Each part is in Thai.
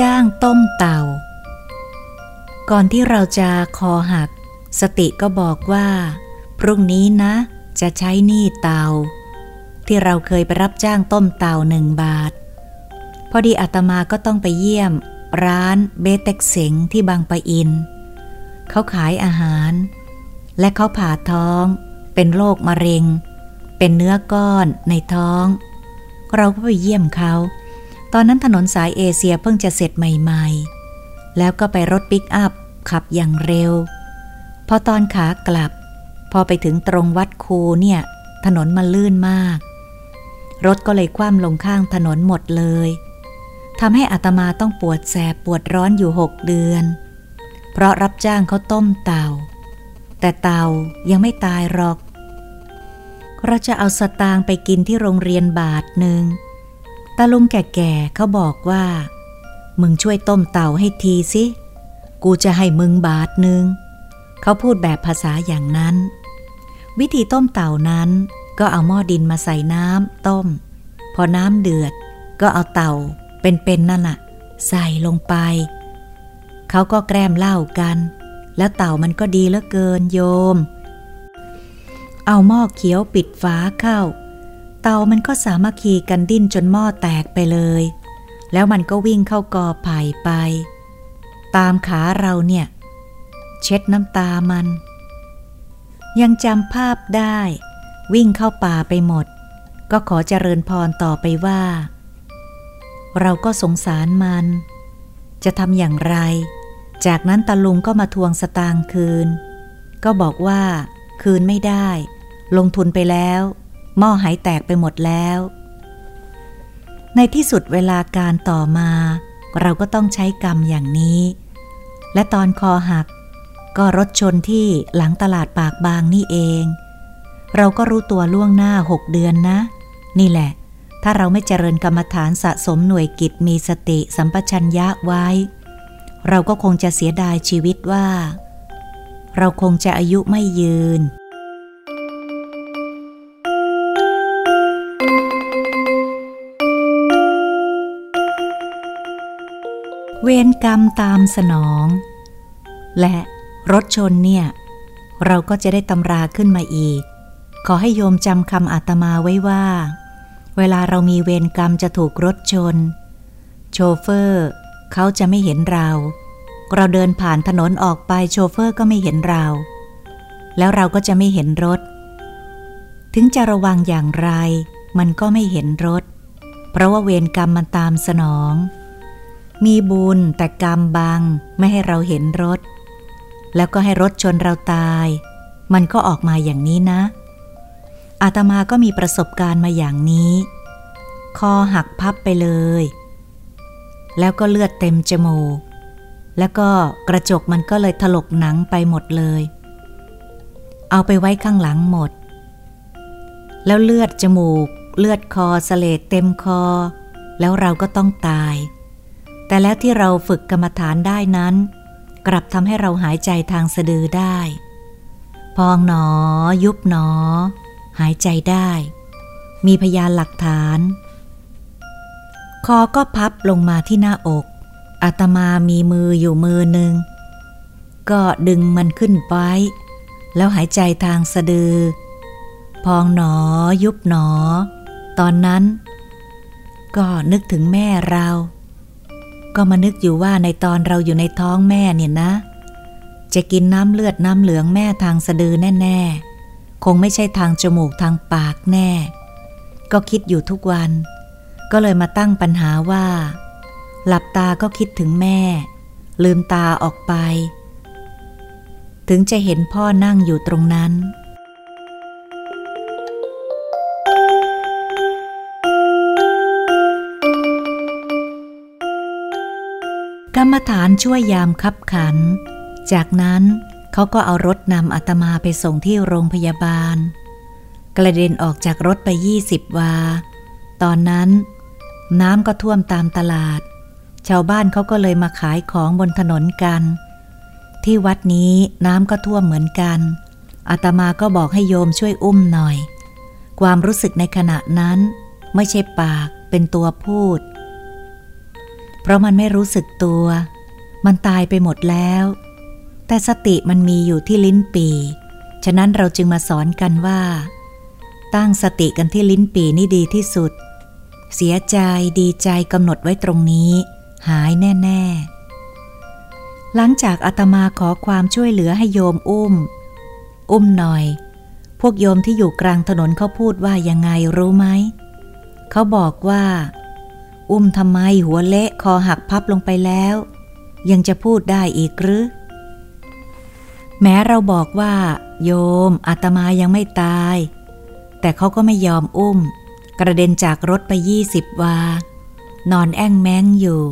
จ้างต้มเต่า ก่อนที่เราจะคอหัก สติก็บอกว่า พรุ่งนี้นะ จะใช้หนี้เตา ที่เราเคยไปรับจ้างต้มเต่าหนึ่งบาท พอดีอาตมาก็ต้องไปเยี่ยม ร้านเบเต็กเสงที่บางปะอิน เขาขายอาหาร และเขาผ่าท้อง เป็นโรคมะเร็ง เป็นเนื้อก้อนในท้อง เราก็ไปเยี่ยมเขา ตอนนั้นถนนสายเอเชียเพิ่งจะเสร็จใหม่ๆ แล้วก็ไปรถปิกอัพขับอย่างเร็ว พอตอนขากลับ พอไปถึงตรงวัดคูเนี่ย ถนนมันลื่นมาก รถก็เลยคว่ำลงข้างถนนหมดเลยทำให้อาตมาต้องปวดแสบปวดร้อนอยู่หกเดือน เพราะรับจ้างเขาต้มเต่าแต่เต่ายังไม่ตายหรอก เราจะเอาสตางค์ไปกินที่โรงเรียนบาทหนึ่ง ตาลุงแก่ๆเขาบอกว่า มึงช่วยต้มเต่าให้ทีสิ กูจะให้มึงบาทหนึ่ง เขาพูดแบบภาษาอย่างนั้น วิธีต้มเต่านั้นก็เอาหม้อดินมาใส่น้ำต้ม พอน้ำเดือดก็เอาเต่าเป็นๆนั่นน่ะ ใส่ลงไป เขาก็แกล้มเล้ากัน แล้วเต่ามันก็ดีเหลือเกินโยม เอาหม้อเขียวปิดฝาเข้า เต่ามันก็สามัคคีกันดิ้นจนหม้อแตกไปเลย แล้วมันก็วิ่งเข้ากอไผ่ไป ตามขาเราเนี่ย เช็ดน้ำตามัน ยังจำภาพได้ วิ่งเข้าป่าไปหมด ก็ขอเจริญพรต่อไปว่า เราก็สงสารมัน จะทำอย่างไร จากนั้นตาลุงก็มาทวงสตางค์คืน ก็บอกว่า คืนไม่ได้ ลงทุนไปแล้ว หม้อหายแตกไปหมดแล้ว ในที่สุดเวลาการต่อมา เราก็ต้องใช้กรรมอย่างนี้ และตอนคอหัก ก็รถชนที่หลังตลาดปากบางนี่เอง เราก็รู้ตัวล่วงหน้าหกเดือนนะ นี่แหละ ถ้าเราไม่เจริญกรรมฐานสะสมหน่วยกิจมีสติสัมปชัญญะไว้ เราก็คงจะเสียดายชีวิตว่า เราคงจะอายุไม่ยืน เวรกรรมตามสนอง และรถชนเนี่ย เราก็จะได้ตำราขึ้นมาอีก ขอให้โยมจำคำอาตมาไว้ว่า เวลาเรามีเวรกรรมจะถูกรถชน โชเฟอร์เขาจะไม่เห็นเรา เราเดินผ่านถนนออกไปโชเฟอร์ก็ไม่เห็นเรา แล้วเราก็จะไม่เห็นรถ ถึงจะระวังอย่างไร มันก็ไม่เห็นรถ เพราะว่าเวรกรรมมันตามสนอง มีบุญแต่กรรมบังไม่ให้เราเห็นรถ แล้วก็ให้รถชนเราตาย มันก็ออกมาอย่างนี้นะ อาตมาก็มีประสบการณ์มาอย่างนี้ คอหักพับไปเลย แล้วก็เลือดเต็มจมูก แล้วก็กระจกมันก็เลยถลกหนังไปหมดเลย เอาไปไว้ข้างหลังหมด แล้วเลือดจมูก เลือดคอสเลดเต็มคอ แล้วเราก็ต้องตาย แต่แล้วที่เราฝึกกรรมฐานได้นั้น กลับทำให้เราหายใจทางสะดือได้ พองหนอ ยุบหนอ หายใจได้ มีพยานหลักฐาน คอก็พับลงมาที่หน้าอกอาตมามีมืออยู่มือหนึ่ง ก็ดึงมันขึ้นไว้แล้วหายใจทางสะดือ พองหนอ ยุบหนอ ตอนนั้น ก็นึกถึงแม่เรา ก็มานึกอยู่ว่าในตอนเราอยู่ในท้องแม่เนี่ยนะ จะกินน้ำเลือดน้ำเหลืองแม่ทางสะดือแน่ ๆ คงไม่ใช่ทางจมูกทางปากแน่ ก็คิดอยู่ทุกวัน ก็เลยมาตั้งปัญหาว่า หลับตาก็คิดถึงแม่ ลืมตาออกไป ถึงจะเห็นพ่อนั่งอยู่ตรงนั้น กรรมฐานช่วยยามคับขัน จากนั้นเขาก็เอารถนำอาตมาไปส่งที่โรงพยาบาล กระเด็นออกจากรถไปยี่สิบวา ตอนนั้น น้ำก็ท่วมตามตลาด ชาวบ้านเขาก็เลยมาขายของบนถนนกัน ที่วัดนี้น้ำก็ท่วมเหมือนกันอาตมาก็บอกให้โยมช่วยอุ้มหน่อย ความรู้สึกในขณะนั้น ไม่ใช่ปากเป็นตัวพูด เพราะมันไม่รู้สึกตัว มันตายไปหมดแล้ว แต่สติมันมีอยู่ที่ลิ้นปี ฉะนั้นเราจึงมาสอนกันว่า ตั้งสติกันที่ลิ้นปีนี่ดีที่สุด เสียใจดีใจกำหนดไว้ตรงนี้ หายแน่ ๆ หลังจากอาตมาขอความช่วยเหลือให้โยมอุ้ม อุ้มหน่อย พวกโยมที่อยู่กลางถนนเขาพูดว่ายังไงรู้ไหม เขาบอกว่า อุ้มทำไมหัวเละคอหักพับลงไปแล้ว ยังจะพูดได้อีกหรือ แม้เราบอกว่า โยมอาตมายังไม่ตาย แต่เขาก็ไม่ยอมอุ้ม กระเด็นจากรถไปยี่สิบวา นอนแอ่งแมงอยู่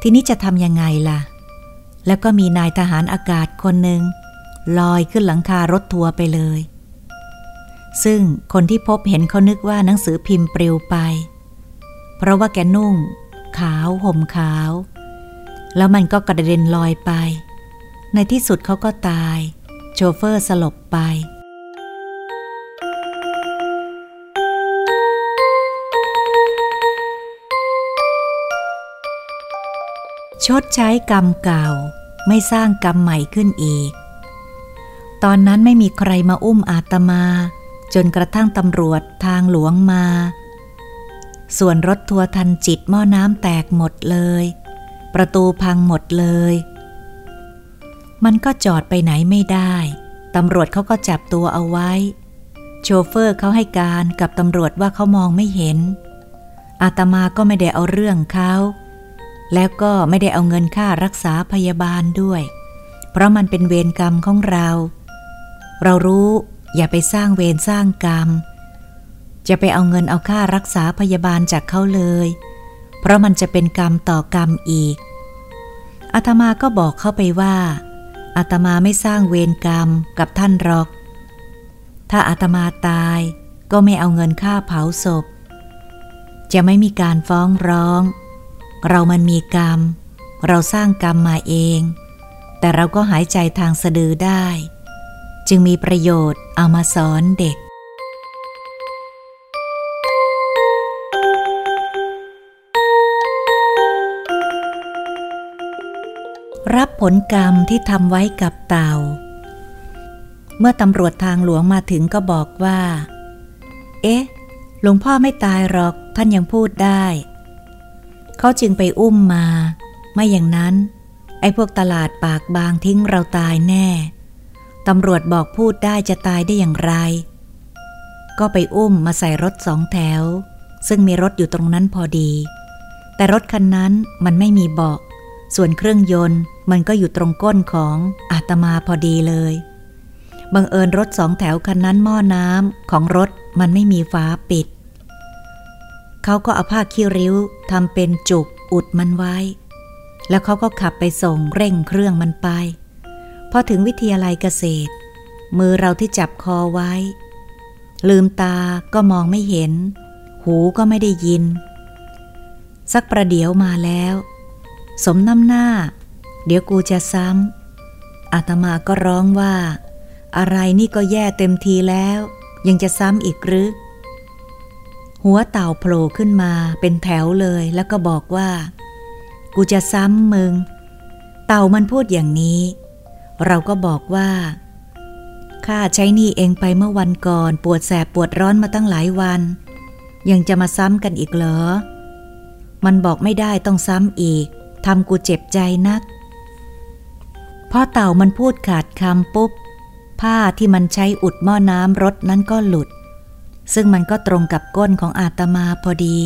ทีนี้จะทำยังไงล่ะ แล้วก็มีนายทหารอากาศคนหนึ่งลอยขึ้นหลังคารถทัวร์ไปเลย ซึ่งคนที่พบเห็นเขานึกว่าหนังสือพิมพ์ปลิวไป เพราะว่าแกนุ่ง ขาวห่มขาว แล้วมันก็กระเด็นลอยไป ในที่สุดเขาก็ตาย โชเฟอร์สลบไป ชดใช้กรรมเก่าไม่สร้างกรรมใหม่ขึ้นอีก ตอนนั้นไม่มีใครมาอุ้มอาตมา จนกระทั่งตำรวจทางหลวงมา ส่วนรถทัวร์ทันจิตหม้อน้ำแตกหมดเลย ประตูพังหมดเลย มันก็จอดไปไหนไม่ได้ ตำรวจเขาก็จับตัวเอาไว้ โชเฟอร์เขาให้การกับตำรวจว่าเขามองไม่เห็น อาตมาก็ไม่ได้เอาเรื่องเขาแล้วก็ไม่ได้เอาเงินค่ารักษาพยาบาลด้วย เพราะมันเป็นเวรกรรมของเรา เรารู้อย่าไปสร้างเวรสร้างกรรม จะไปเอาเงินเอาค่ารักษาพยาบาลจากเขาเลย เพราะมันจะเป็นกรรมต่อกรรมอีกอาตมาก็บอกเข้าไปว่าอาตมาไม่สร้างเวรกรรมกับท่านหรอก ถ้าอาตมาตายก็ไม่เอาเงินค่าเผาศพ จะไม่มีการฟ้องร้อง เรามันมีกรรม เราสร้างกรรมมาเอง แต่เราก็หายใจทางสะดือได้ จึงมีประโยชน์เอามาสอนเด็ก รับผลกรรมที่ทำไว้กับเต่า เมื่อตำรวจทางหลวงมาถึงก็บอกว่า เอ๊ะ หลวงพ่อไม่ตายหรอกท่านยังพูดได้ เขาจึงไปอุ้มมา ไม่อย่างนั้น ไอ้พวกตลาดปากบางทิ้งเราตายแน่ ตำรวจบอกพูดได้จะตายได้อย่างไร ก็ไปอุ้มมาใส่รถสองแถว ซึ่งมีรถอยู่ตรงนั้นพอดี แต่รถคันนั้นมันไม่มีเบาะส่วนเครื่องยนต์ มันก็อยู่ตรงก้นของอาตมาพอดีเลย บังเอิญรถสองแถวคันนั้นหม้อน้ำของรถมันไม่มีฝาปิด เขาก็เอาผ้าขี้ริ้วทำเป็นจุกอุดมันไว้ แล้วเขาก็ขับไปส่งเร่งเครื่องมันไป พอถึงวิทยาลัยเกษตร มือเราที่จับคอไว้ ลืมตาก็มองไม่เห็น หูก็ไม่ได้ยิน สักประเดี๋ยวมาแล้ว สมน้ำหน้า เดี๋ยวกูจะซ้ำอาตมาก็ร้องว่า อะไรนี่ก็แย่เต็มทีแล้ว ยังจะซ้ำอีกหรือ หัวเต่าโผล่ขึ้นมาเป็นแถวเลยแล้วก็บอกว่า กูจะซ้ำมึง เต่ามันพูดอย่างนี้ เราก็บอกว่าข้าใช้นี้เองไปเมื่อวันก่อนปวดแสบปวดร้อนมาตั้งหลายวัน ยังจะมาซ้ำกันอีกเหรอ มันบอกไม่ได้ต้องซ้ำอีกทำกูเจ็บใจนัก พอเต่ามันพูดขาดคำปุ๊บ ผ้าที่มันใช้อุดหม้อน้ำรถนั้นก็หลุด ซึ่งมันก็ตรงกับก้นของอาตมาพอดี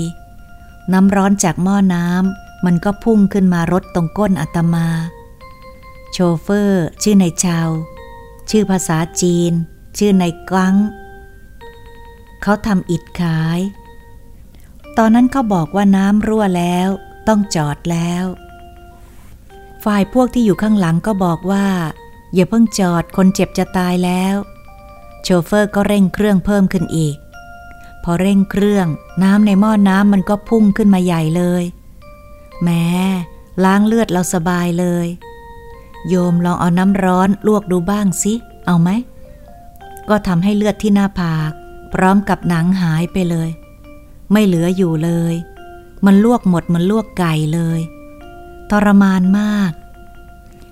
น้ำร้อนจากหม้อน้ำมันก็พุ่งขึ้นมารดตรงก้นอาตมา โชเฟอร์ ชื่อในชาว ชื่อภาษาจีน ชื่อในกังเขาทำอิดขาย ตอนนั้นเขาบอกว่าน้ำรั่วแล้ว ต้องจอดแล้ว ฝ่ายพวกที่อยู่ข้างหลังก็บอกว่า อย่าเพิ่งจอดคนเจ็บจะตายแล้ว โชเฟอร์ก็เร่งเครื่องเพิ่มขึ้นอีก พอเร่งเครื่องน้ำในหม้อน้ำมันก็พุ่งขึ้นมาใหญ่เลยแม้ล้างเลือดเราสบายเลย โยมลองเอาน้ำร้อนลวกดูบ้างสิ เอาไหม ก็ทำให้เลือดที่หน้าผาก พร้อมกับหนังหายไปเลย ไม่เหลืออยู่เลย มันลวกหมดมันลวกไก่เลย ทรมานมาก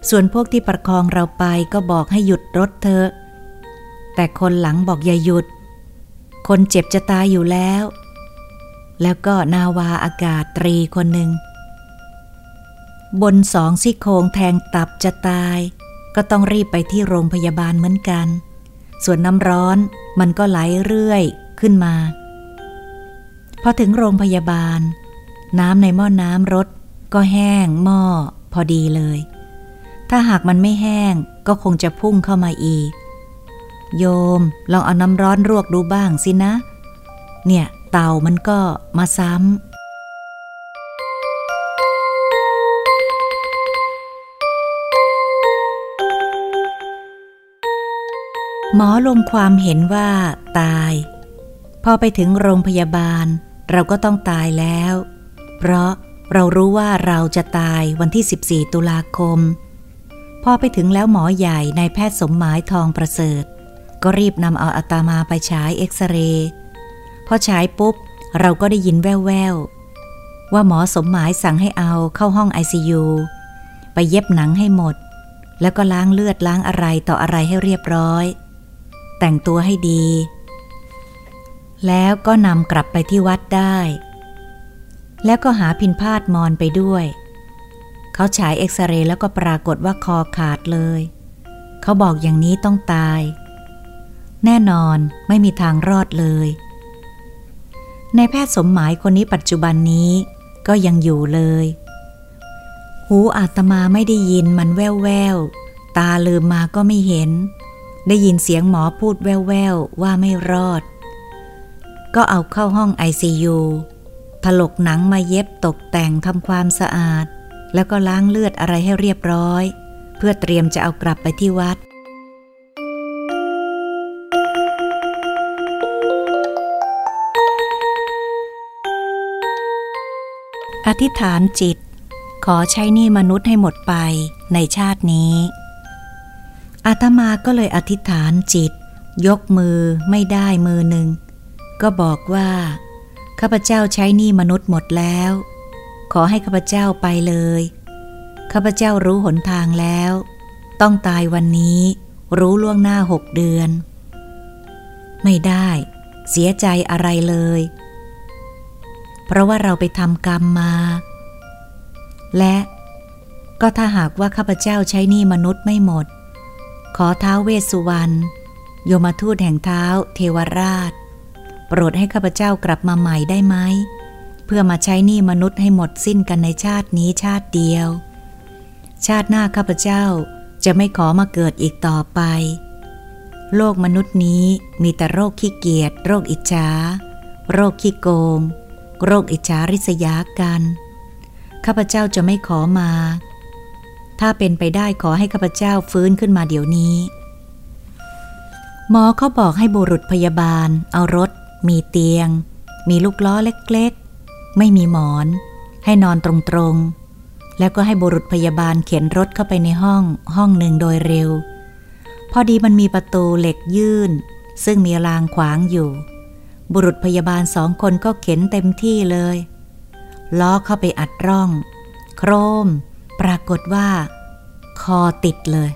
ส่วนพวกที่ประคองเราไปก็บอกให้หยุดรถเถอะ แต่คนหลังบอกอย่าหยุด คนเจ็บจะตายอยู่แล้ว แล้วก็นาวาอากาศตรีคนหนึ่ง บนสองซี่โครงแทงตับจะตาย ก็ต้องรีบไปที่โรงพยาบาลเหมือนกัน ส่วนน้ำร้อนมันก็ไหลเรื่อยขึ้นมา พอถึงโรงพยาบาล น้ำในหม้อน้ำรถ ก็แห้งหม้อพอดีเลย ถ้าหากมันไม่แห้งก็คงจะพุ่งเข้ามาอีก โยมลองเอาน้ำร้อนรวกดูบ้างสินะ เนี่ยเต่ามันก็มาซ้ำหมอลงความเห็นว่าตาย พอไปถึงโรงพยาบาล เราก็ต้องตายแล้ว เพราะ เรารู้ว่าเราจะตายวันที่ 14 ตุลาคม พอไปถึงแล้วหมอใหญ่นายแพทย์สมหมายทองประเสริฐ ก็รีบนำเอาอาตมาไปฉายเอ็กซเรย์พอฉายปุ๊บ เราก็ได้ยินแว่วๆ ว่าหมอสมหมายสั่งให้เอาเข้าห้องไอซยูไปเย็บหนังให้หมด แล้วก็ล้างเลือดล้างอะไรต่ออะไรให้เรียบร้อย แต่งตัวให้ดี แล้วก็นำกลับไปที่วัดได้ แล้วก็หาพินพาดมอนไปด้วย เขาฉายเอ็กซเรย์แล้วก็ปรากฏว่าคอขาดเลย เขาบอกอย่างนี้ต้องตาย แน่นอนไม่มีทางรอดเลยในแพทย์สมหมายคนนี้ปัจจุบันนี้ก็ยังอยู่เลย หูอาตมาไม่ได้ยินมันแววแววตาลืมมาก็ไม่เห็น ได้ยินเสียงหมอพูดแววแววว่าไม่รอด ก็เอาเข้าห้องไอซียู ถลกหนังมาเย็บตกแต่งทำความสะอาด แล้วก็ล้างเลือดอะไรให้เรียบร้อย เพื่อเตรียมจะเอากลับไปที่วัด อธิษฐานจิต ขอใช้นี้มนุษย์ให้หมดไปในชาตินี้ อาตมาก็เลยอธิษฐานจิต ยกมือไม่ได้มือหนึ่ง ก็บอกว่า ข้าพเจ้าใช้หนี้มนุษย์หมดแล้ว ขอให้ข้าพเจ้าไปเลย ข้าพเจ้ารู้หนทางแล้ว ต้องตายวันนี้รู้ล่วงหน้าหกเดือน ไม่ได้ เสียใจอะไรเลย เพราะว่าเราไปทำกรรมมา และก็ถ้าหากว่าข้าพเจ้าใช้หนี้มนุษย์ไม่หมด ขอเท้าเวสสุวรรณโยมทูตแห่งเท้าเทวราช โปรดให้ข้าพเจ้ากลับมาใหม่ได้ไหม เพื่อมาใช้หนี้มนุษย์ให้หมดสิ้นกันในชาตินี้ชาติเดียว ชาติหน้าข้าพเจ้าจะไม่ขอมาเกิดอีกต่อไป โลกมนุษย์นี้มีแต่โรคขี้เกียจโรคอิจฉาโรคขี้โกง โรคอิจฉาริษยากัน ข้าพเจ้าจะไม่ขอมา ถ้าเป็นไปได้ขอให้ข้าพเจ้าฟื้นขึ้นมาเดี๋ยวนี้ หมอเขาบอกให้บุรุษพยาบาล เอารถ มีเตียง มีลูกล้อเล็กๆ ไม่มีหมอน ให้นอนตรงๆ แล้วก็ให้บุรุษพยาบาลเข็นรถเข้าไปในห้องห้องหนึ่งโดยเร็ว พอดีมันมีประตูเหล็กยื่น ซึ่งมีรางขวางอยู่ บุรุษพยาบาลสองคนก็เข็นเต็มที่เลย ล้อเข้าไปอัดร่อง โครม ปรากฏว่า คอติดเลย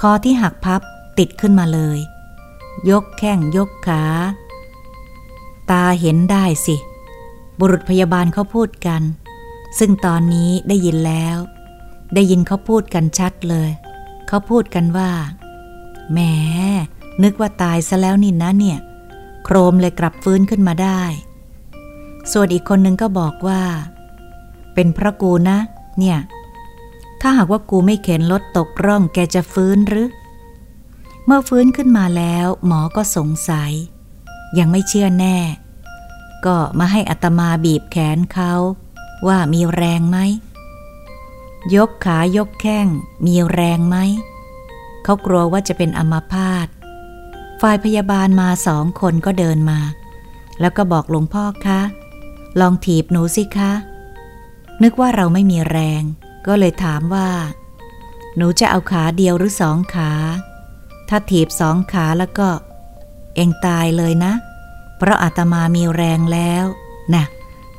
คอที่หักพับติดขึ้นมาเลย ยกแข้งยกขา ตาเห็นได้สิ บุรุษพยาบาลเขาพูดกัน ซึ่งตอนนี้ได้ยินแล้ว ได้ยินเขาพูดกันชัดเลย เขาพูดกันว่า แหม นึกว่าตายซะแล้วนี่นะเนี่ย โครมเลยกลับฟื้นขึ้นมาได้ ส่วนอีกคนนึงก็บอกว่า เป็นพระกูนะ เนี่ย ถ้าหากว่ากูไม่เข็นรถตกร่องแกจะฟื้นหรือ เมื่อฟื้นขึ้นมาแล้ว หมอก็สงสัย ยังไม่เชื่อแน่ ก็มาให้อัตมาบีบแขนเขาว่ามีแรงไหม ยกขายกแข้งมีแรงไหม เขากลัวว่าจะเป็นอัมาพาตฝ่ายพยาบาลมาสองคนก็เดินมา แล้วก็บอกหลวงพ่อคะ ลองถีบหนูสิคะ นึกว่าเราไม่มีแรง ก็เลยถามว่า หนูจะเอาขาเดียวหรือสองขา ถ้าถีบสองขาแล้วก็ เองตายเลยนะ เพราะอาตมามีแรงแล้วนะ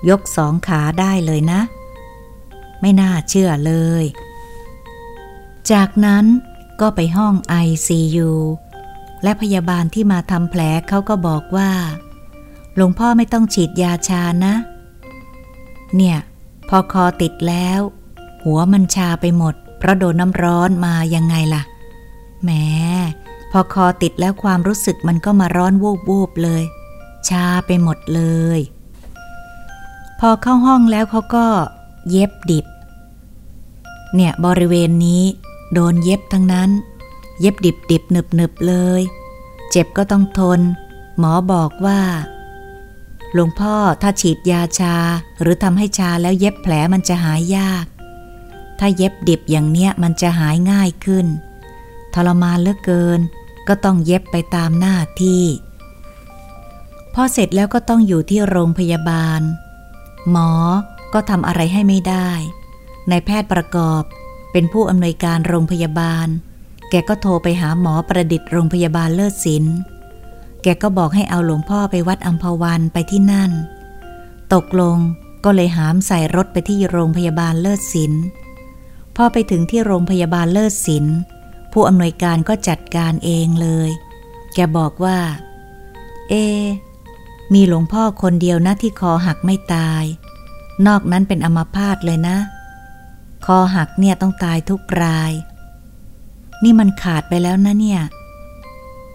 ยกสองขาได้เลยนะ ไม่น่าเชื่อเลย จากนั้นก็ไปห้องไอซียูและพยาบาลที่มาทำแผลเขาก็บอกว่า หลวงพ่อไม่ต้องฉีดยาชานะ เนี่ย พอคอติดแล้ว หัวมันชาไปหมด เพราะโดนน้ำร้อนมายังไงล่ะแหม พอคอติดแล้วความรู้สึกมันก็มาร้อนวูบวูบเลย ชาไปหมดเลย พอเข้าห้องแล้วเขาก็เย็บดิบ เนี่ยบริเวณนี้โดนเย็บทั้งนั้น เย็บดิบดิบหนึบหนึบเลย เจ็บก็ต้องทน หมอบอกว่าหลวงพ่อถ้าฉีดยาชาหรือทำให้ชาแล้วเย็บแผลมันจะหายยาก ถ้าเย็บดิบอย่างเนี้ยมันจะหายง่ายขึ้น ทรมานเหลือเกิน ก็ต้องเย็บไปตามหน้าที่พอเสร็จแล้วก็ต้องอยู่ที่โรงพยาบาล หมอก็ทำอะไรให้ไม่ได้นายแพทย์ประกอบเป็นผู้อำนวยการโรงพยาบาล แกก็โทรไปหาหมอประดิษฐ์โรงพยาบาลเลิศศิลป์แกก็บอกให้เอาหลวงพ่อไปวัดอัมพวันไปที่นั่น ตกลงก็เลยหามใส่รถไปที่โรงพยาบาลเลิศศิลป์พอไปถึงที่โรงพยาบาลเลิศศิลป์ ผู้อำนวยการก็จัดการเองเลย แกบอกว่า เอ มีหลวงพ่อคนเดียวนะที่คอหักไม่ตาย นอกนั้นเป็นอมาพาตเลยนะ คอหักเนี่ยต้องตายทุกราย นี่มันขาดไปแล้วนะเนี่ย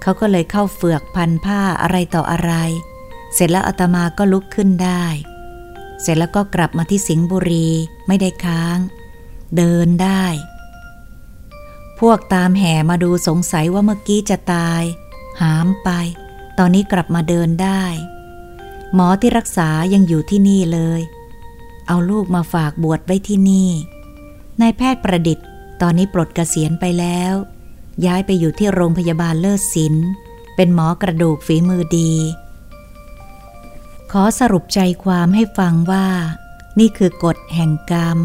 เขาก็เลยเข้าเฟือกพันผ้าอะไรต่ออะไร เสร็จแล้วอาตมาก็ลุกขึ้นได้ เสร็จแล้วก็กลับมาที่สิงห์บุรีไม่ได้ค้าง เดินได้ พวกตามแห่มาดูสงสัยว่าเมื่อกี้จะตาย หามไป ตอนนี้กลับมาเดินได้ หมอที่รักษายังอยู่ที่นี่เลย เอาลูกมาฝากบวชไว้ที่นี่นายแพทย์ประดิษฐ์ ตอนนี้ปลดเกษียณไปแล้ว ย้ายไปอยู่ที่โรงพยาบาลเลิศศิลป์เป็นหมอกระดูกฝีมือดี ขอสรุปใจความให้ฟังว่า นี่คือกฎแห่งกรรม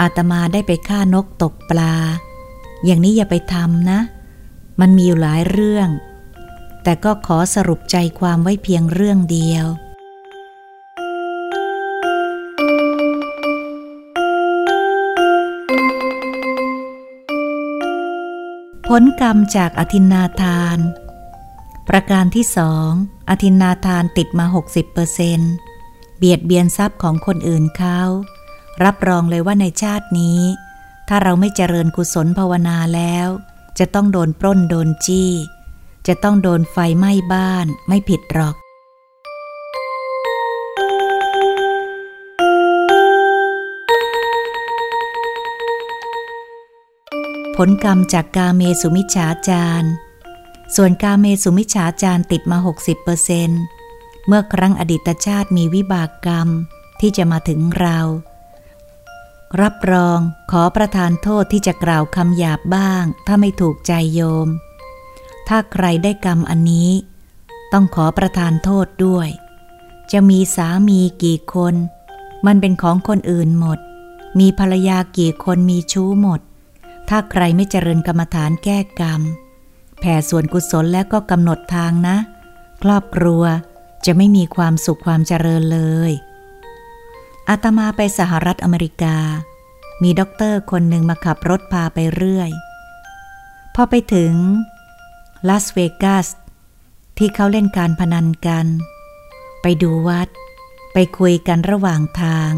อาตมาได้ไปฆ่านกตกปลา อย่างนี้อย่าไปทำนะ มันมีอยู่หลายเรื่อง แต่ก็ขอสรุปใจความไว้เพียงเรื่องเดียว ผลกรรมจากอธินาทาน ประการที่สองอธินาทานติดมา 60%เบียดเบียนทรัพย์ของคนอื่นเขา รับรองเลยว่าในชาตินี้ ถ้าเราไม่เจริญกุศลภาวนาแล้ว จะต้องโดนปล้นโดนจี้ จะต้องโดนไฟไหม้บ้านไม่ผิดหรอก ผลกรรมจากกาเมสุมิชฌาจารส่วนกาเมสุมิชฌาจารติดมา 60%เมื่อครั้งอดีตชาติมีวิบากกรรมที่จะมาถึงเรา รับรองขอประทานโทษที่จะกล่าวคำหยาบบ้าง ถ้าไม่ถูกใจโยม ถ้าใครได้กรรมอันนี้ ต้องขอประทานโทษด้วย จะมีสามีกี่คน มันเป็นของคนอื่นหมด มีภรรยากี่คนมีชู้หมด ถ้าใครไม่เจริญกรรมฐานแก้กรรม แผ่ส่วนกุศลแล้วก็กำหนดทางนะ ครอบครัวจะไม่มีความสุขความเจริญเลย อาตมาไปสหรัฐอเมริกา มีด็อกเตอร์คนหนึ่งมาขับรถพาไปเรื่อย พอไปถึงลาสเวกัสที่เขาเล่นการพนันกัน ไปดูวัด ไปคุยกันระหว่างทาง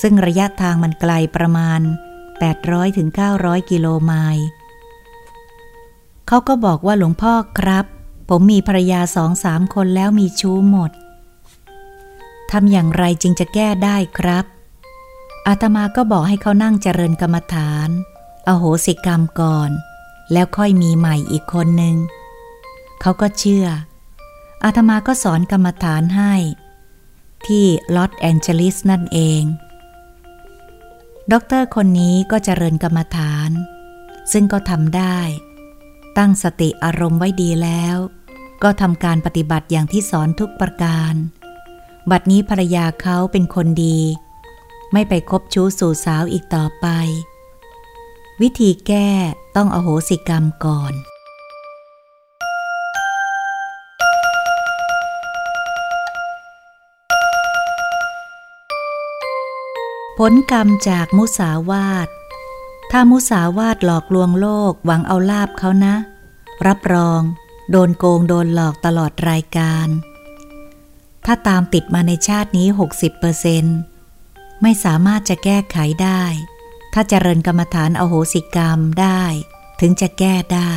ซึ่งระยะทางมันไกลประมาณ 800ถึง900กิโลไมล์เขาก็บอกว่าหลวงพ่อครับ ผมมีภรรยาสองสามคนแล้วมีชู้หมด ทำอย่างไรจึงจะแก้ได้ครับ อาตมาก็บอกให้เขานั่งเจริญกรรมฐาน อโหสิกรรมก่อน แล้วค่อยมีใหม่อีกคนหนึ่ง เขาก็เชื่อ อาตมาก็สอนกรรมฐานให้ ที่ลอสแอนเจลิสนั่นเอง ด็อกเตอร์คนนี้ก็เจริญกรรมฐาน ซึ่งก็ทำได้ ตั้งสติอารมณ์ไว้ดีแล้ว ก็ทำการปฏิบัติอย่างที่สอนทุกประการ บัดนี้ภรรยาเขาเป็นคนดี ไม่ไปคบชู้สู่สาวอีกต่อไป วิธีแก้ต้องอโหสิกรรมก่อนลกรรมจากมุสาวาท ถ้ามุสาวาทหลอกลวงโลกหวังเอาลาบเขานะ รับรอง โดนโกงโดนหลอกตลอดรายการ ถ้าตามติดมาในชาตินี้ 60%ไม่สามารถจะแก้ไขได้ ถ้าเจริญกรรมฐานอโหสิกรรมได้ ถึงจะแก้ได้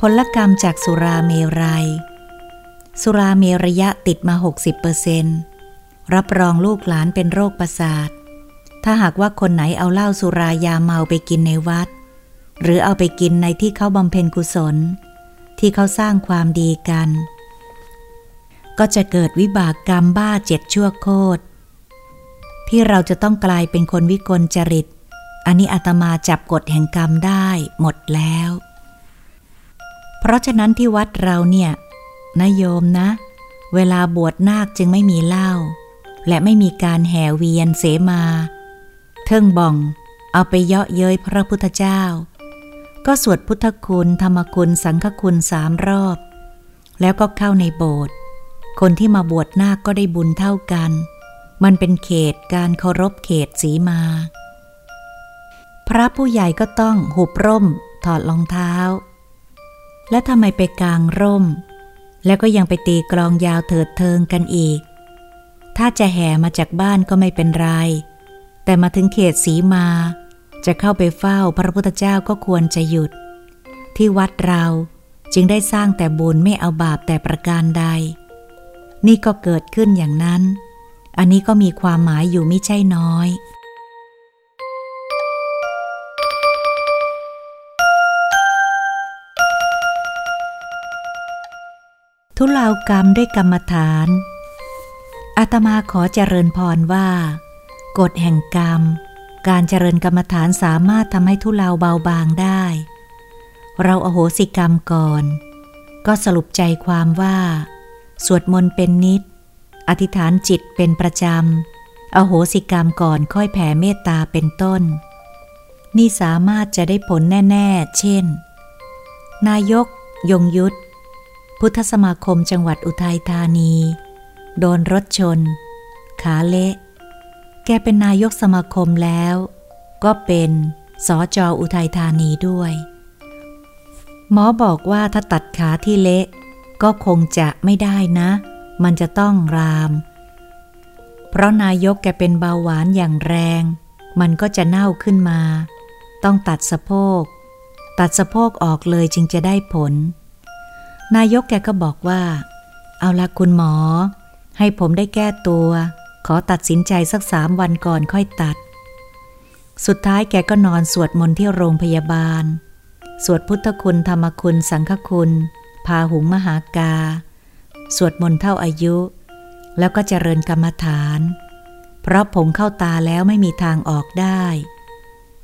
ผลกรรมจากสุราเมรยัย สุราเมรยะติดมา 60%รับรองลูกหลานเป็นโรคประสาท ถ้าหากว่าคนไหนเอาเหล้าสุรายาเมาไปกินในวัด หรือเอาไปกินในที่เขาบำเพ็ญกุศล ที่เขาสร้างความดีกัน ก็จะเกิดวิบากกรรมบ้าเจ็ดชั่วโคตรที่เราจะต้องกลายเป็นคนวิกลจริต อันนี้อาตมาจับกฎแห่งกรรมได้หมดแล้ว เพราะฉะนั้นที่วัดเราเนี่ยนโยมนะ เวลาบวชนาคจึงไม่มีเหล้าและไม่มีการแห่เวียนเสมา เทิงบอง เอาไปเยาะเย้ยพระพุทธเจ้า ก็สวดพุทธคุณธรรมคุณสังฆคุณสามรอบ แล้วก็เข้าในโบสถ์คนที่มาบวชหน้าก็ได้บุญเท่ากัน มันเป็นเขตการเคารพเขตสีมา พระผู้ใหญ่ก็ต้องหุบร่ม ถอดรองเท้า และทำไมไปกลางร่ม แล้วก็ยังไปตีกลองยาวเถิดเทิงกันอีก ถ้าจะแห่มาจากบ้านก็ไม่เป็นไร แต่มาถึงเขตสีมา จะเข้าไปเฝ้าพระพุทธเจ้าก็ควรจะหยุด ที่วัดเราจึงได้สร้างแต่บุญไม่เอาบาปแต่ประการใด นี่ก็เกิดขึ้นอย่างนั้น อันนี้ก็มีความหมายอยู่ไม่ใช่น้อยทุลาวกรรมด้วยกรรมฐาน อาตมาขอเจริญพรว่า กฎแห่งกรรม การเจริญกรรมฐานสามารถทำให้ทุเลาเบาบางได้ เราอโหสิกรรมก่อน ก็สรุปใจความว่า สวดมนต์เป็นนิด อธิษฐานจิตเป็นประจำ อโหสิกรรมก่อนค่อยแผ่เมตตาเป็นต้น นี่สามารถจะได้ผลแน่ ๆ เช่น นายก ยงยุทธพุทธสมาคมจังหวัดอุทัยธานี โดนรถชน ขาเละ แกเป็นนายกสมาคมแล้ว ก็เป็นสอจออุทัยธานีด้วย หมอบอกว่าถ้าตัดขาที่เละก็คงจะไม่ได้นะ มันจะต้องราม เพราะนายกแกเป็นเบาหวานอย่างแรง มันก็จะเน่าขึ้นมา ต้องตัดสะโพก ตัดสะโพกออกเลยจึงจะได้ผล นายกแกก็บอกว่า เอาละคุณหมอ ให้ผมได้แก้ตัว ขอตัดสินใจสักสามวันก่อนค่อยตัด สุดท้ายแกก็นอนสวดมนต์ที่โรงพยาบาล สวดพุทธคุณธรรมคุณสังฆคุณ พาหุงมหากา สวดมนต์เท่าอายุ แล้วก็เจริญกรรมฐาน เพราะผมเข้าตาแล้วไม่มีทางออกได้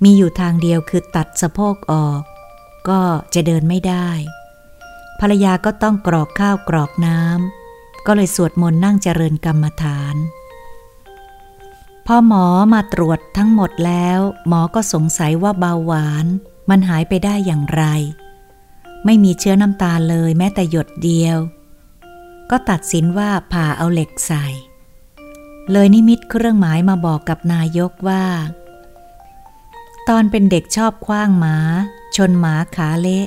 มีอยู่ทางเดียวคือตัดสะโพกออก ก็จะเดินไม่ได้ ภรรยาก็ต้องกรอกข้าวกรอกน้ำก็เลยสวดมนต์นั่งเจริญกรรมฐาน อหมอมาตรวจทั้งหมดแล้ว หมอก็สงสัยว่าเบาหวาน มันหายไปได้อย่างไร ไม่มีเชื้อน้ำตาเลยแม้แต่หยดเดียว ก็ตัดสินว่าผ่าเอาเหล็กใส่ เลยนิมิตเครื่องหมายมาบอกกับนายกว่า ตอนเป็นเด็กชอบคว้างหมา ชนหมาขาเละ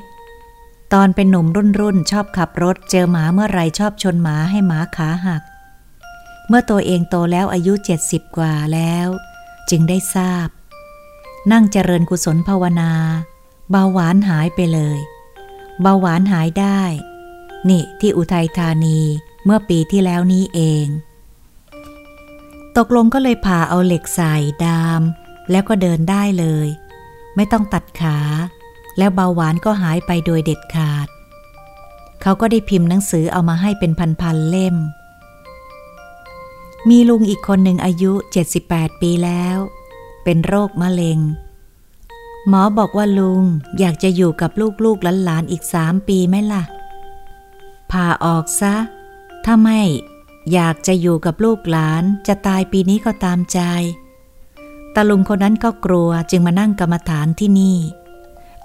ตอนเป็นหนุ่มรุ่นรุ่นชอบขับรถ เจอหมาเมื่อไรชอบชนหมาให้หมาขาหัก เมื่อตัวเองโตแล้วอายุเจ็ดสิบกว่าแล้ว จึงได้ทราบ นั่งเจริญกุศลภาวนา เบาหวานหายไปเลย เบาหวานหายได้ นี่ที่อุทัยธานีเมื่อปีที่แล้วนี้เอง ตกลงก็เลยผ่าเอาเหล็กใส่ดาม แล้วก็เดินได้เลย ไม่ต้องตัดขา แล้วเบาหวานก็หายไปโดยเด็ดขาด เขาก็ได้พิมพ์หนังสือเอามาให้เป็นพันๆเล่ม มีลุงอีกคนหนึ่งอายุ 78 ปีแล้ว เป็นโรคมะเร็ง หมอบอกว่าลุงอยากจะอยู่กับลูกๆหลานๆอีกสามปีไหมล่ะผ่าออกซะ ถ้าไม่อยากจะอยู่กับลูกหลานจะตายปีนี้ก็ตามใจตาลุงคนนั้นก็กลัวจึงมานั่งกรรมฐานที่นี่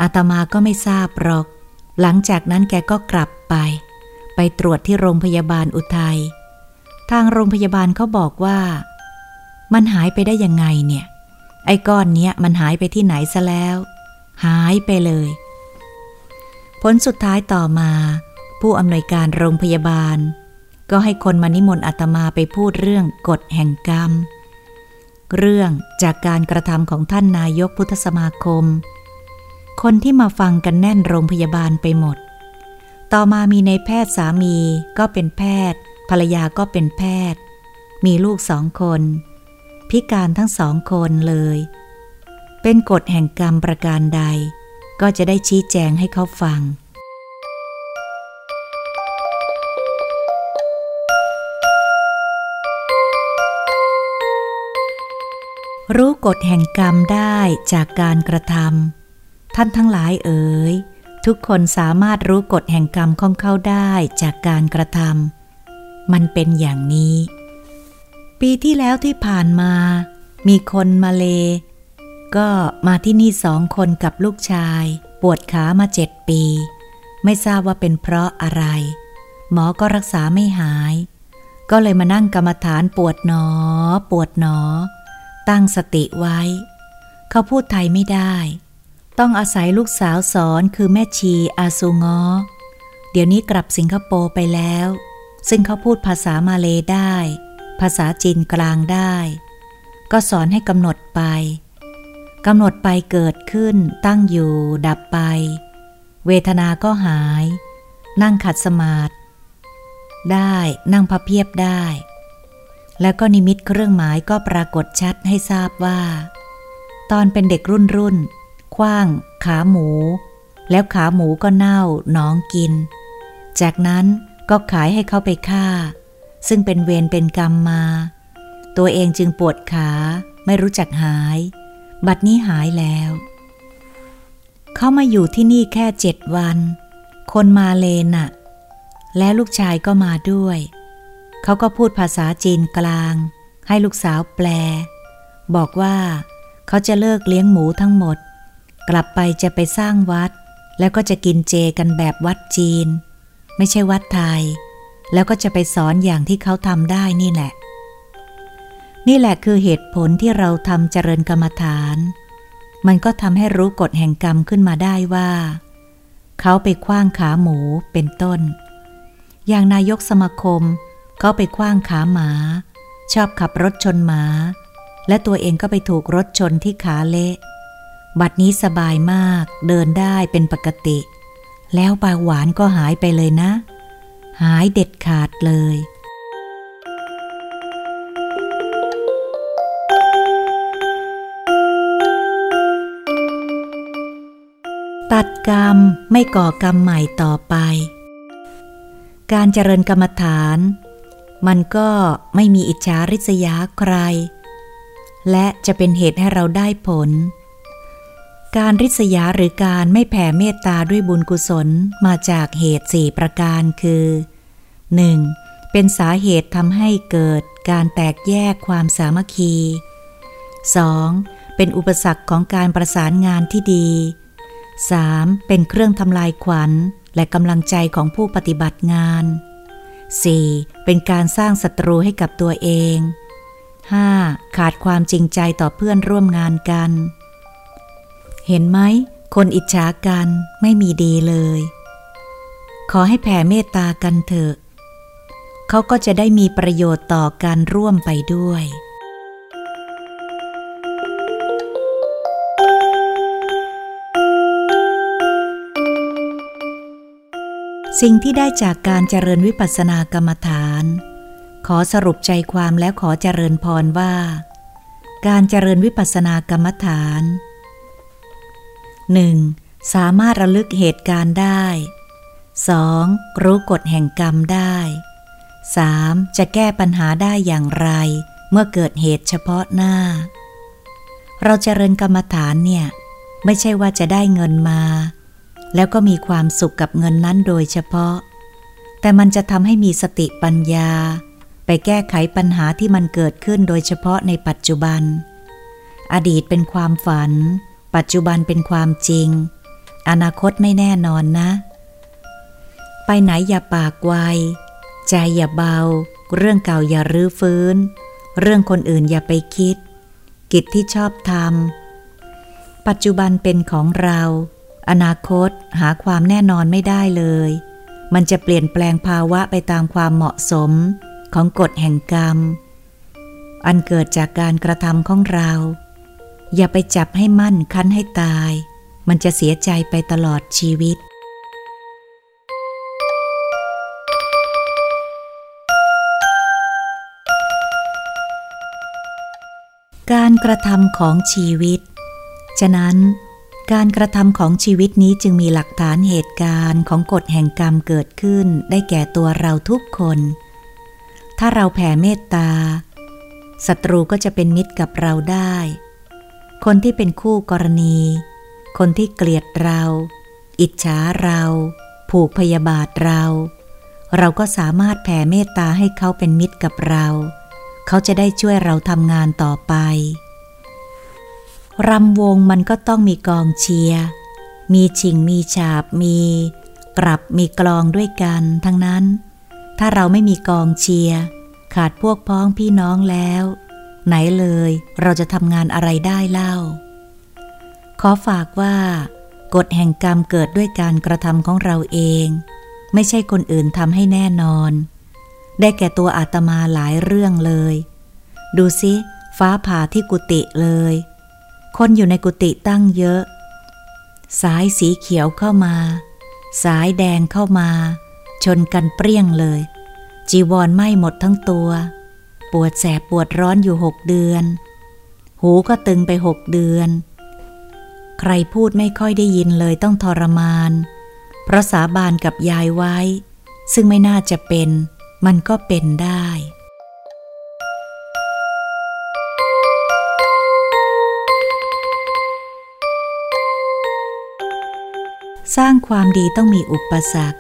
อาตมาก็ไม่ทราบหรอก หลังจากนั้นแกก็กลับไป ไปตรวจที่โรงพยาบาลอุทัย ทางโรงพยาบาลเขาบอกว่า มันหายไปได้ยังไงเนี่ย ไอ้ก้อนเนี้ยมันหายไปที่ไหนซะแล้ว หายไปเลย ผลสุดท้ายต่อมา ผู้อำนวยการโรงพยาบาล ก็ให้คนมานิมนต์อาตมาไปพูดเรื่องกฎแห่งกรรม เรื่องจากการกระทำของท่านนายกพุทธสมาคม คนที่มาฟังกันแน่นโรงพยาบาลไปหมด ต่อมามีในแพทย์สามีก็เป็นแพทย์ ภรรยาก็เป็นแพทย์ มีลูกสองคน พิการทั้งสองคนเลย เป็นกฎแห่งกรรมประการใด ก็จะได้ชี้แจงให้เขาฟังรู้กฎแห่งกรรมได้จากการกระทำท่านทั้งหลายเอ๋ย ทุกคนสามารถรู้กฎแห่งกรรมของเขาได้จากการกระทำ มันเป็นอย่างนี้ ปีที่แล้วที่ผ่านมา มีคนมาเล ก็มาที่นี่สองคนกับลูกชาย ปวดขามาเจ็ดปี ไม่ทราบว่าเป็นเพราะอะไร หมอก็รักษาไม่หาย ก็เลยมานั่งกรรมฐานปวดหนอ ปวดหนอ ตั้งสติไว้ เขาพูดไทยไม่ได้ ต้องอาศัยลูกสาวสอนคือแม่ชีอาซูงอเดี๋ยวนี้กลับสิงคโปร์ไปแล้ว ซึ่งเขาพูดภาษามาเลได้ ภาษาจีนกลางได้ ก็สอนให้กำหนดไปกำหนดไปเกิดขึ้น ตั้งอยู่ ดับไป เวทนาก็หาย นั่งขัดสมาธิได้นั่งพับเพียบได้ แล้วก็นิมิตเครื่องหมายก็ปรากฏชัดให้ทราบว่า ตอนเป็นเด็กรุ่นรุ่นคว้าง ขาหมู แล้วขาหมูก็เน่าน้องกิน จากนั้น ก็ขายให้เขาไปฆ่า ซึ่งเป็นเวรเป็นกรรมมา ตัวเองจึงปวดขาไม่รู้จักหาย บัดนี้หายแล้ว เขามาอยู่ที่นี่แค่เจ็ดวัน คนมาเลน่ะ และลูกชายก็มาด้วย เขาก็พูดภาษาจีนกลาง ให้ลูกสาวแปล บอกว่าเขาจะเลิกเลี้ยงหมูทั้งหมด กลับไปจะไปสร้างวัด แล้วก็จะกินเจกันแบบวัดจีน ไม่ใช่วัดไทย แล้วก็จะไปสอนอย่างที่เขาทำได้นี่แหละ นี่แหละคือเหตุผลที่เราทำเจริญกรรมฐาน มันก็ทำให้รู้กฎแห่งกรรมขึ้นมาได้ว่า เขาไปคว้างขาหมูเป็นต้น อย่างนายกสมาคม เขาไปคว้างขาหมา ชอบขับรถชนหมา และตัวเองก็ไปถูกรถชนที่ขาเละบัดนี้สบายมากเดินได้เป็นปกติ แล้วปาหวานก็หายไปเลยนะ หายเด็ดขาดเลย ตัดกรรมไม่ก่อกรรมใหม่ต่อไป การเจริญกรรมฐาน มันก็ไม่มีอิจฉาริษยาใคร และจะเป็นเหตุให้เราได้ผล การริษยาหรือการไม่แผ่เมตตาด้วยบุญกุศลมาจากเหตุสี่ประการคือ 1. เป็นสาเหตุทำให้เกิดการแตกแยกความสามัคคี 2. เป็นอุปสรรคของการประสานงานที่ดี 3. เป็นเครื่องทำลายขวัญและกำลังใจของผู้ปฏิบัติงาน 4. เป็นการสร้างศัตรูให้กับตัวเอง 5. ขาดความจริงใจต่อเพื่อนร่วมงานกัน เห็นไหม คนอิจฉากันไม่มีดีเลย ขอให้แผ่เมตตากันเถอะ เขาก็จะได้มีประโยชน์ต่อการร่วมไปด้วยสิ่งที่ได้จากการเจริญวิปัสสนากรรมฐาน ขอสรุปใจความแล้วขอเจริญพรว่า การเจริญวิปัสสนากรรมฐาน 1. สามารถระลึกเหตุการณ์ได้ 2. รู้กฎแห่งกรรมได้ 3. จะแก้ปัญหาได้อย่างไร เมื่อเกิดเหตุเฉพาะหน้า เราเจริญกรรมฐานเนี่ย ไม่ใช่ว่าจะได้เงินมา แล้วก็มีความสุขกับเงินนั้นโดยเฉพาะ แต่มันจะทำให้มีสติปัญญา ไปแก้ไขปัญหาที่มันเกิดขึ้นโดยเฉพาะในปัจจุบัน อดีตเป็นความฝัน ปัจจุบันเป็นความจริง อนาคตไม่แน่นอนนะ ไปไหนอย่าปากไว ใจอย่าเบา เรื่องเก่าอย่ารื้อฟื้น เรื่องคนอื่นอย่าไปคิด กิจที่ชอบทำปัจจุบันเป็นของเรา อนาคตหาความแน่นอนไม่ได้เลย มันจะเปลี่ยนแปลงภาวะไปตามความเหมาะสมของกฎแห่งกรรม อันเกิดจากการกระทำของเรา อย่าไปจับให้มั่นคั้นให้ตาย มันจะเสียใจไปตลอดชีวิต การกระทำของชีวิต ฉะนั้น การกระทำของชีวิตนี้จึงมีหลักฐานเหตุการณ์ของกฎแห่งกรรมเกิดขึ้นได้แก่ตัวเราทุกคน ถ้าเราแผ่เมตตาศัตรูก็จะเป็นมิตรกับเราได้ คนที่เป็นคู่กรณี คนที่เกลียดเรา อิจฉาเรา ผูกพยาบาทเรา เราก็สามารถแผ่เมตตาให้เขาเป็นมิตรกับเรา เขาจะได้ช่วยเราทำงานต่อไป รำวงมันก็ต้องมีกองเชียร์ มีชิงมีฉาบ มีกรับมีกลองด้วยกันทั้งนั้น ถ้าเราไม่มีกองเชียร์ ขาดพวกพ้องพี่น้องแล้ว ไหนเลย เราจะทำงานอะไรได้เล่า ขอฝากว่ากฎแห่งกรรมเกิดด้วยการกระทำของเราเอง ไม่ใช่คนอื่นทำให้แน่นอน ได้แก่ตัวอาตมาหลายเรื่องเลย ดูสิฟ้าผ่าที่กุฏิเลย คนอยู่ในกุฏิตั้งเยอะ สายสีเขียวเข้ามา สายแดงเข้ามา ชนกันเปรี้ยงเลย จีวรไหม้หมดทั้งตัว ปวดแสบปวดร้อนอยู่หกเดือน หูก็ตึงไปหกเดือน ใครพูดไม่ค่อยได้ยินเลยต้องทรมาน เพราะสาบานกับยายไว้ ซึ่งไม่น่าจะเป็น มันก็เป็นได้สร้างความดีต้องมีอุปสรรค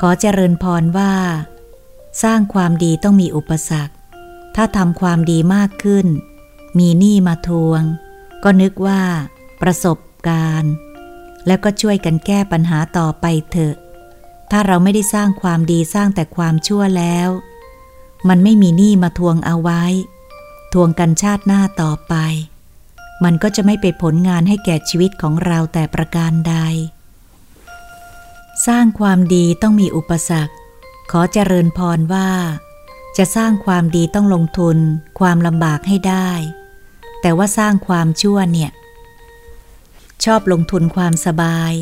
ขอเจริญพรว่า สร้างความดีต้องมีอุปสรรค ถ้าทำความดีมากขึ้น มีหนี้มาทวง ก็นึกว่า ประสบการณ์ แล้วก็ช่วยกันแก้ปัญหาต่อไปเถอะ ถ้าเราไม่ได้สร้างความดีสร้างแต่ความชั่วแล้ว มันไม่มีหนี้มาทวงเอาไว้ ทวงกันชาติหน้าต่อไป มันก็จะไม่ไปผลงานให้แก่ชีวิตของเราแต่ประการใด สร้างความดีต้องมีอุปสรรค ขอเจริญพรว่า จะสร้างความดีต้องลงทุนความลำบากให้ได้ แต่ว่าสร้างความชั่วเนี่ย ชอบลงทุนความสบาย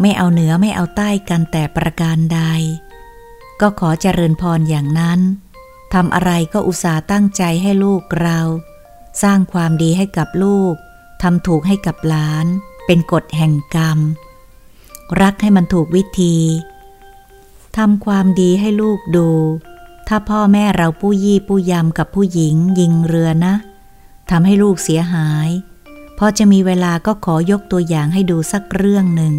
ไม่เอาเหนือไม่เอาใต้กันแต่ประการใด ก็ขอเจริญพรอย่างนั้นทำอะไรก็อุตส่าห์ตั้งใจให้ลูกเรา สร้างความดีให้กับลูกทำถูกให้กับหลาน เป็นกฎแห่งกรรม รักให้มันถูกวิธีทำความดีให้ลูกดู ถ้าพ่อแม่เราผู้ยี่ผู้ยำกับผู้หญิงยิงเรือนะทำให้ลูกเสียหาย พอจะมีเวลาก็ขอยกตัวอย่างให้ดูสักเรื่องหนึ่ง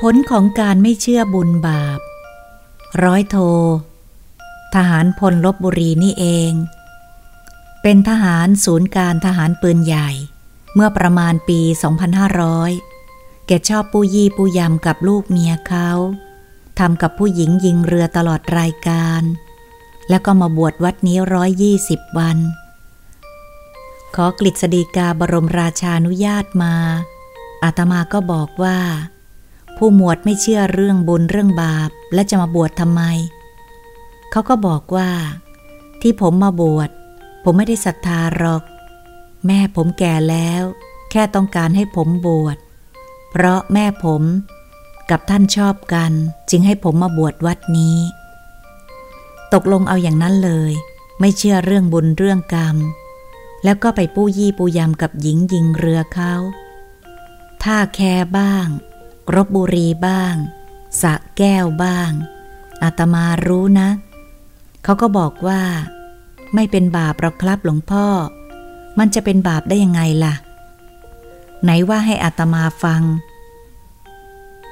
ผลของการไม่เชื่อบุญบาป ร้อยโท ทหารพลลบบุรีนี่เอง เป็นทหารศูนย์การทหารปืนใหญ่ เมื่อประมาณปี 2500 แกชอบปู้ยี่ปู้ยำกับลูกเมียเขาทำกับผู้หญิงยิงเรือตลอดรายการ แล้วก็มาบวชวัดนี้ร้อยยี่สิบวัน ขอกฤษฎีกาบรมราชานุญาตมา อาตมาก็บอกว่า ผู้หมวดไม่เชื่อเรื่องบุญเรื่องบาป และจะมาบวชทำไม เขาก็บอกว่า ที่ผมมาบวชผมไม่ได้ศรัทธาหรอก แม่ผมแก่แล้ว แค่ต้องการให้ผมบวช เพราะแม่ผมกับท่านชอบกันจึงให้ผมมาบวชวัดนี้ ตกลงเอาอย่างนั้นเลย ไม่เชื่อเรื่องบุญเรื่องกรรม แล้วก็ไปปู้ยี่ปูยำกับหญิงยิงเรือเขาท่าแคบ้าง รบบุรีบ้าง สะแก้วบ้าง อาตมารู้นะ เขาก็บอกว่า ไม่เป็นบาปหรอกครับหลวงพ่อ มันจะเป็นบาปได้ยังไงล่ะ ไหนว่าให้อัตมาฟัง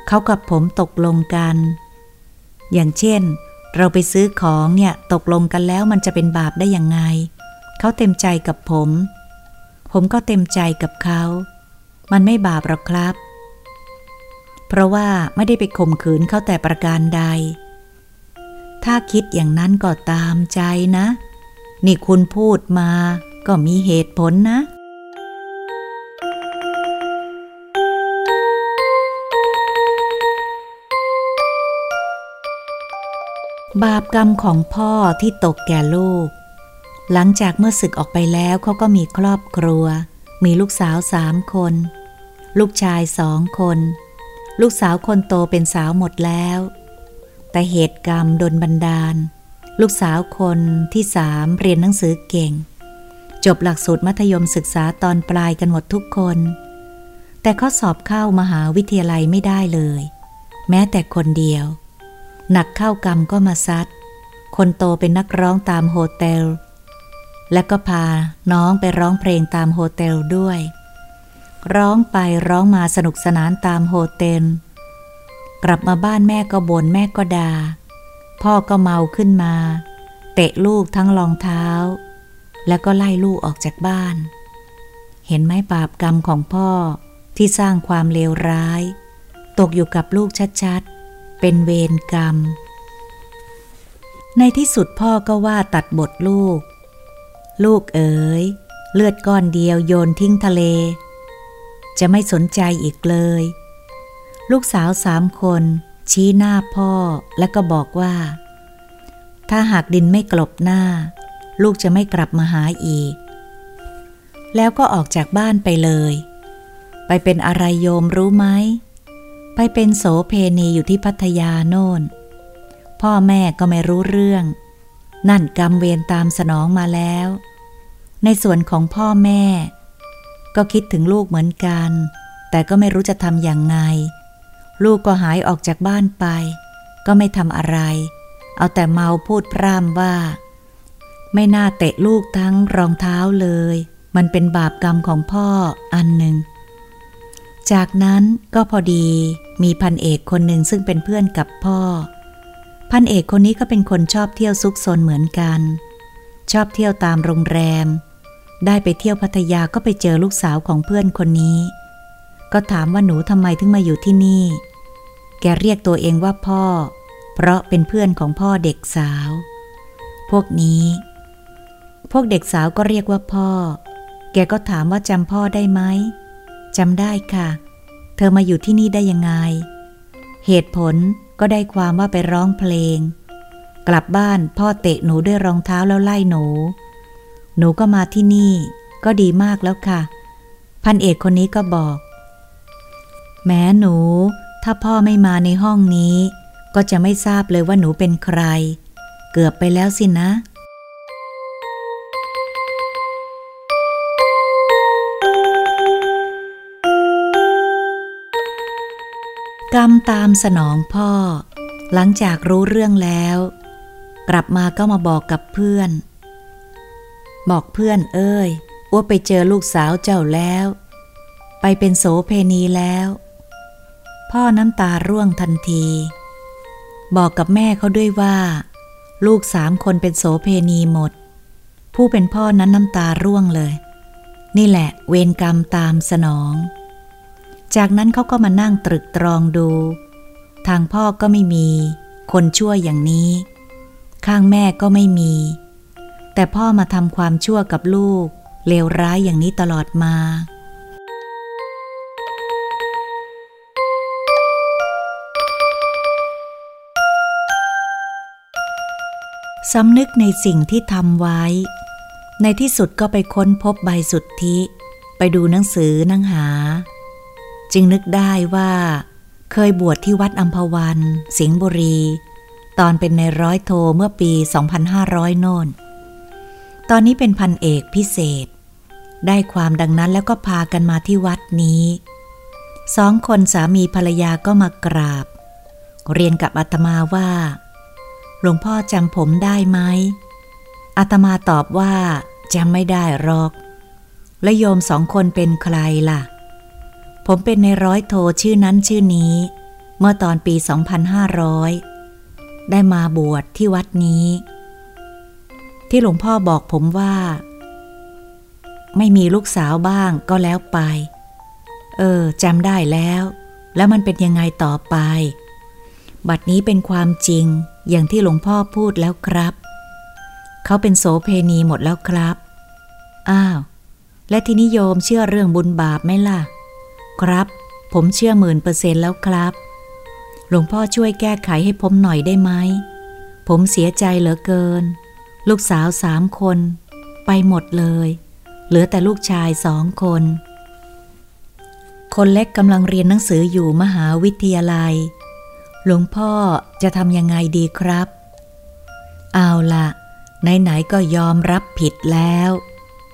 เขากับผมตกลงกัน อย่างเช่น เราไปซื้อของเนี่ยตกลงกันแล้วมันจะเป็นบาปได้ยังไง เขาเต็มใจกับผม ผมก็เต็มใจกับเขา มันไม่บาปหรอกครับ เพราะว่าไม่ได้ไปข่มขืนเขาแต่ประการใด ถ้าคิดอย่างนั้นก็ตามใจนะ นี่คุณพูดมา ก็มีเหตุผลนะ บาปกรรมของพ่อที่ตกแก่ลูก หลังจากเมื่อศึกออกไปแล้วเขาก็มีครอบครัว มีลูกสาวสามคน ลูกชายสองคน ลูกสาวคนโตเป็นสาวหมดแล้ว แต่เหตุกรรมดนบันดาล ลูกสาวคนที่สามเรียนหนังสือเก่ง จบหลักสูตรมัธยมศึกษาตอนปลายกันหมดทุกคน แต่เขาสอบเข้ามหาวิทยาลัยไม่ได้เลย แม้แต่คนเดียว หนักเข้ากรรมก็มาซัด คนโตเป็นนักร้องตามโฮเทล และก็พาน้องไปร้องเพลงตามโฮเทลด้วย ร้องไปร้องมาสนุกสนานตามโฮเทล กลับมาบ้านแม่ก็บน่นแม่ก็ดา่าพ่อก็เมาขึ้นมา เตะลูกทั้งรองเท้า แล้วก็ไล่ลูกออกจากบ้าน เห็นไหมบาปกรรมของพ่อที่สร้างความเลวร้าย ตกอยู่กับลูกชัดๆ เป็นเวรกรรม ในที่สุดพ่อก็ว่าตัดบทลูก ลูกเอ๋ย เลือดก้อนเดียวโยนทิ้งทะเล จะไม่สนใจอีกเลย ลูกสาวสามคน ชี้หน้าพ่อและก็บอกว่า ถ้าหากดินไม่กลบหน้า ลูกจะไม่กลับมาหาอีก แล้วก็ออกจากบ้านไปเลย ไปเป็นอะไรโยมรู้ไหม ไปเป็นโสเพณีอยู่ที่พัทยาโน่น พ่อแม่ก็ไม่รู้เรื่อง นั่นกรรมเวรตามสนองมาแล้ว ในส่วนของพ่อแม่ ก็คิดถึงลูกเหมือนกัน แต่ก็ไม่รู้จะทำอย่างไง ลูกก็หายออกจากบ้านไป ก็ไม่ทำอะไร เอาแต่เมาพูดพร่ำว่า ไม่น่าเตะลูกทั้งรองเท้าเลย มันเป็นบาปกรรมของพ่ออันหนึ่ง จากนั้นก็พอดีมีพันเอกคนหนึ่งซึ่งเป็นเพื่อนกับพ่อ พันเอกคนนี้ก็เป็นคนชอบเที่ยวซุกซนเหมือนกัน ชอบเที่ยวตามโรงแรม ได้ไปเที่ยวพัทยาก็ไปเจอลูกสาวของเพื่อนคนนี้ ก็ถามว่าหนูทำไมถึงมาอยู่ที่นี่ แกเรียกตัวเองว่าพ่อ เพราะเป็นเพื่อนของพ่อเด็กสาว พวกนี้ พวกเด็กสาวก็เรียกว่าพ่อ แกก็ถามว่าจำพ่อได้ไหมจำได้ค่ะ เธอมาอยู่ที่นี่ได้ยังไง เหตุผลก็ได้ความว่าไปร้องเพลง กลับบ้านพ่อเตะหนูด้วยรองเท้าแล้วไล่หนู หนูก็มาที่นี่ ก็ดีมากแล้วค่ะ พันเอกคนนี้ก็บอก แม้หนู ถ้าพ่อไม่มาในห้องนี้ ก็จะไม่ทราบเลยว่าหนูเป็นใคร เกือบไปแล้วสินะ กรรมตามสนองพ่อ หลังจากรู้เรื่องแล้ว กลับมาก็มาบอกกับเพื่อน บอกเพื่อนเอ้ยว่าไปเจอลูกสาวเจ้าแล้ว ไปเป็นโสเพณีแล้ว พ่อน้ำตาร่วงทันที บอกกับแม่เขาด้วยว่า ลูกสามคนเป็นโสเพณีหมด ผู้เป็นพ่อนั้นน้ำตาร่วงเลย นี่แหละเวรกรรมตามสนอง จากนั้นเขาก็มานั่งตรึกตรองดู ทางพ่อก็ไม่มี คนชั่วอย่างนี้ ข้างแม่ก็ไม่มี แต่พ่อมาทำความชั่วกับลูก เลวร้ายอย่างนี้ตลอดมา สำนึกในสิ่งที่ทำไว้ ในที่สุดก็ไปค้นพบใบสุทธิ ไปดูหนังสือนั่งหา จึงนึกได้ว่า เคยบวชที่วัดอัมพวัน สิงห์บุรี ตอนเป็นในร้อยโทเมื่อปี 2500 โน่น ตอนนี้เป็นพันเอกพิเศษ ได้ความดังนั้นแล้วก็พากันมาที่วัดนี้ สองคนสามีภรรยาก็มากราบ เรียนกับอาตมาว่า หลวงพ่อจำผมได้ไหมอาตมาตอบว่าจำไม่ได้หรอก และโยมสองคนเป็นใครล่ะ ผมเป็นในร้อยโทชื่อนั้นชื่อนี้ เมื่อตอนปี 2500 ได้มาบวชที่วัดนี้ ที่หลวงพ่อบอกผมว่า ไม่มีลูกสาวบ้างก็แล้วไป เออจำได้แล้ว แล้วมันเป็นยังไงต่อไป บัดนี้เป็นความจริงอย่างที่หลวงพ่อพูดแล้วครับ เขาเป็นโสเพณีหมดแล้วครับ อ้าว และที่นิยมเชื่อเรื่องบุญบาปไหมล่ะ ครับ ผมเชื่อหมื่นเปอร์เซ็นต์แล้วครับ หลวงพ่อช่วยแก้ไขให้ผมหน่อยได้ไหม ผมเสียใจเหลือเกิน ลูกสาวสามคน ไปหมดเลย เหลือแต่ลูกชายสองคน คนเล็กกำลังเรียนหนังสืออยู่มหาวิทยาลัย หลวงพ่อจะทำยังไงดีครับ เอาละไหนๆก็ยอมรับผิดแล้ว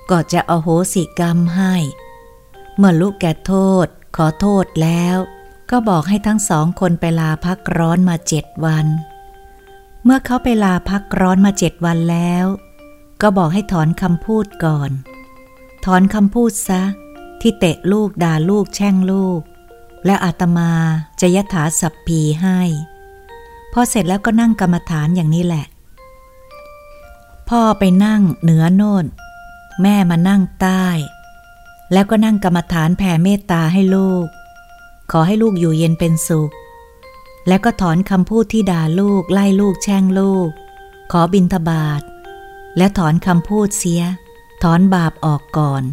ก็จะอโหสิกรรมให้ เมื่อลูกแก่โทษ ขอโทษแล้ว ก็บอกให้ทั้งสองคนไปลาพักร้อนมาเจ็ดวัน เมื่อเขาไปลาพักร้อนมาเจ็ดวันแล้ว ก็บอกให้ถอนคำพูดก่อน ถอนคำพูดซะ ที่เตะลูกด่าลูกแช่งลูก และอาตมาจะยถาสัพพีให้พอเสร็จแล้วก็นั่งกรรมฐานอย่างนี้แหละ พ่อไปนั่งเหนือโน่น แม่มานั่งใต้ แล้วก็นั่งกรรมฐานแผ่เมตตาให้ลูก ขอให้ลูกอยู่เย็นเป็นสุข แล้วก็ถอนคำพูดที่ด่าลูกไล่ลูกแช่งลูก ขอบินทบาทและถอนคำพูดเสีย ถอนบาปออกก่อน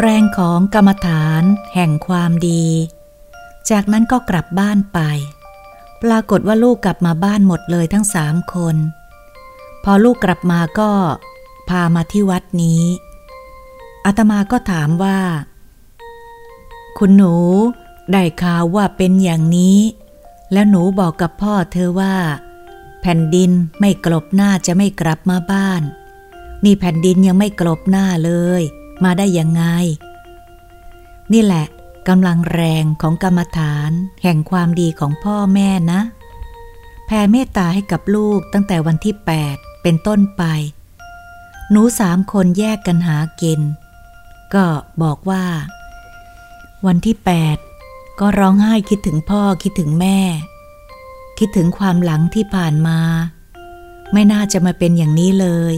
แรงของกรรมฐานแห่งความดี จากนั้นก็กลับบ้านไป ปรากฏว่าลูกกลับมาบ้านหมดเลยทั้งสามคน พอลูกกลับมาก็พามาที่วัดนี้อาตมาก็ถามว่า คุณหนู ได้ข่าวว่าเป็นอย่างนี้ แล้วหนูบอกกับพ่อเธอว่า แผ่นดินไม่กลบหน้าจะไม่กลับมาบ้าน นี่แผ่นดินยังไม่กลบหน้าเลย มาได้ยังไง นี่แหละ กำลังแรงของกรรมฐานแห่งความดีของพ่อแม่นะ แผ่เมตตาให้กับลูกตั้งแต่วันที่ 8 เป็นต้นไป หนูสามคนแยกกันหากิน ก็บอกว่า วันที่ 8 ก็ร้องไห้คิดถึงพ่อคิดถึงแม่ คิดถึงความหลังที่ผ่านมา ไม่น่าจะมาเป็นอย่างนี้เลย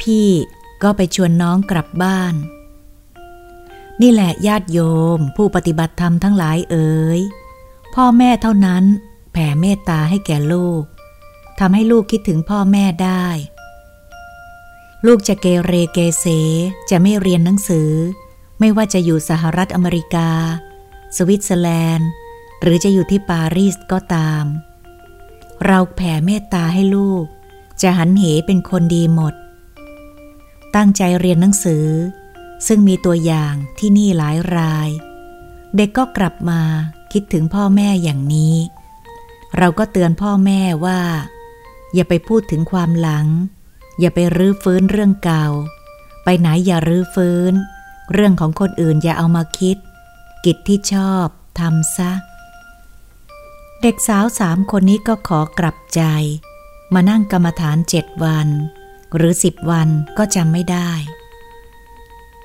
พี่ก็ไปชวนน้องกลับบ้าน นี่แหละญาติโยม ผู้ปฏิบัติธรรมทั้งหลายเอ๋ยพ่อแม่เท่านั้น แผ่เมตตาให้แก่ลูกทำให้ลูกคิดถึงพ่อแม่ได้ ลูกจะเกเรเกเสจะไม่เรียนหนังสือ ไม่ว่าจะอยู่สหรัฐอเมริกา สวิตเซอร์แลนด์ หรือจะอยู่ที่ปารีสก็ตาม เราแผ่เมตตาให้ลูก จะหันเหเป็นคนดีหมด ตั้งใจเรียนหนังสือ ซึ่งมีตัวอย่างที่นี่หลายราย เด็กก็กลับมาคิดถึงพ่อแม่อย่างนี้ เราก็เตือนพ่อแม่ว่า อย่าไปพูดถึงความหลัง อย่าไปรื้อฟื้นเรื่องเก่า ไปไหนอย่ารื้อฟื้น เรื่องของคนอื่นอย่าเอามาคิด กิจที่ชอบทำซะ เด็กสาวสามคนนี้ก็ขอกลับใจ มานั่งกรรมฐานเจ็ดวัน หรือสิบวันก็จำไม่ได้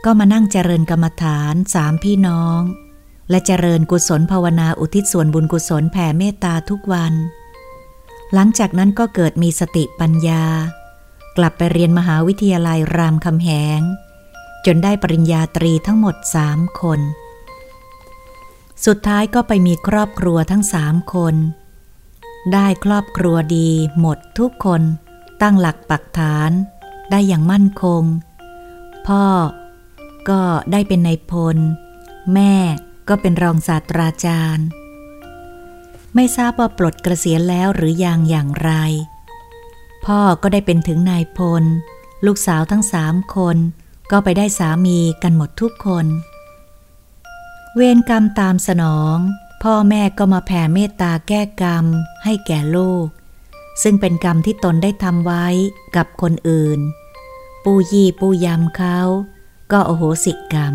ก็มานั่งเจริญกรรมฐานสามพี่น้อง และเจริญกุศลภาวนาอุทิศส่วนบุญกุศลแผ่เมตตาทุกวัน หลังจากนั้นก็เกิดมีสติปัญญา กลับไปเรียนมหาวิทยาลัยรามคำแหง จนได้ปริญญาตรีทั้งหมดสามคน สุดท้ายก็ไปมีครอบครัวทั้งสามคน ได้ครอบครัวดีหมดทุกคน ตั้งหลักปักฐาน ได้อย่างมั่นคง พ่อ ก็ได้เป็นนายพล แม่ก็เป็นรองศาสตราจารย์ ไม่ทราบว่าปลดเกษียณแล้วหรือยังอย่างไร พ่อก็ได้เป็นถึงนายพล ลูกสาวทั้งสามคน ก็ไปได้สามีกันหมดทุกคน เวรกรรมตามสนอง พ่อแม่ก็มาแผ่เมตตาแก้กรรมให้แก่ลูก ซึ่งเป็นกรรมที่ตนได้ทำไว้กับคนอื่น ปูยีปูยำเขา ก็โอโหสิกรรม